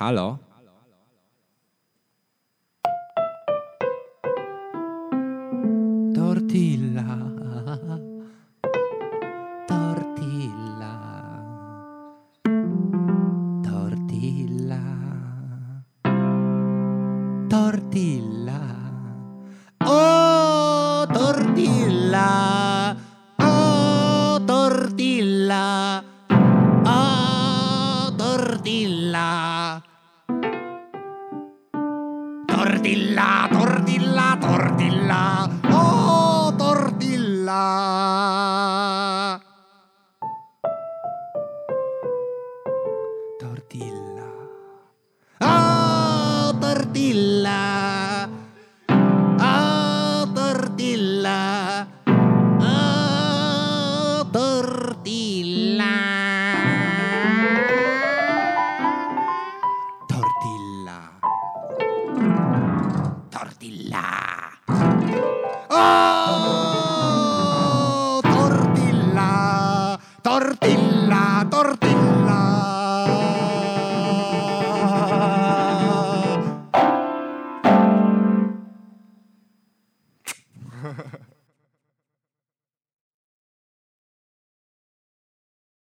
Halo? Tortilla. Tortilla. Tortilla. Tortilla. Oh, tortilla. Tortilla, Oh, tortilla. Tortilla, tortilla.